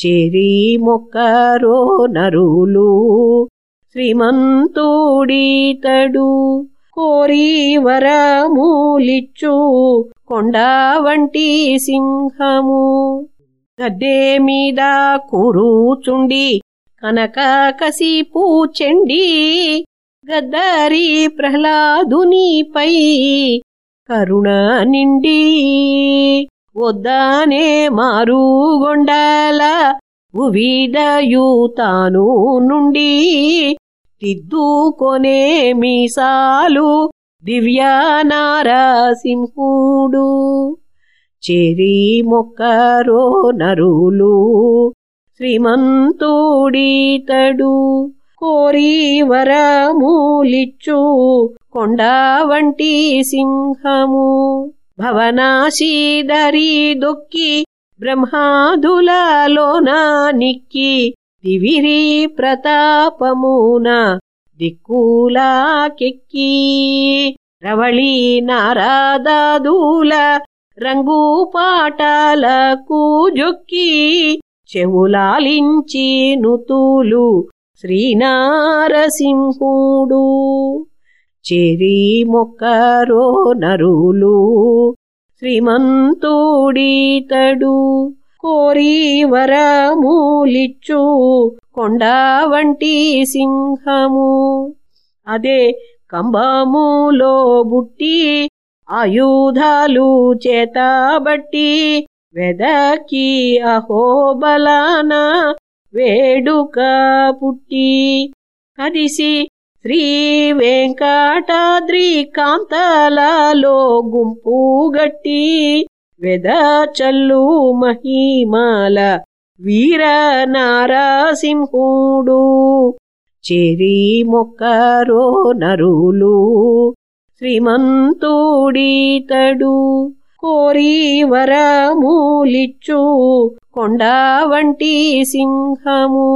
చెరి మొక్కరో నరులు శ్రీమంతుడీతడు. కోరి వరమూలిచ్చు కొండ వంటి సింహము. గద్దె మీద కూరుచుండి కనక కసి పూచెండి గద్దరి ప్రహ్లాదునిపై కరుణ నిండి వద్దానే మారుగొండా ఉవిదయుతాను నుండి తిద్దుకొనే మీసాలు దివ్య నారసింహుడు చెరి మొక్కరో నరులు శ్రీమంతుడీతడు. కోరి వరమూలిచ్చు కొండ వంటి సింహము. భవనాశీదరి దొక్కి బ్రహ్మాదులలోన నిక్కి దివిరి ప్రతాపమున దిక్కులాకెక్కి. రవళి నారాదాదుల రంగు పాటలకు జొక్కి. చెవులాలించి నుతులు శ్రీనారసింహుడు. చెరి మొక్కరో నరులు శ్రీమంతుడీతడు. కోరి వరమూలిచ్చు కొండ వంటి సింహము. అదే కంబములో బుట్టి ఆయుధాలు చేతబట్టి వెదకి అహోబలాన వేడుక పుట్టి కదిసి శ్రీ వెంకటాద్రి కాంతలలో గుంపు గట్టి వెద చల్లు మహిమాల వీర నారసింహుడు. చెరి మొక్కరో నరులు శ్రీమంతుడీతడు కోరి వరమూలిచ్చు కొండ వంటి సింహము.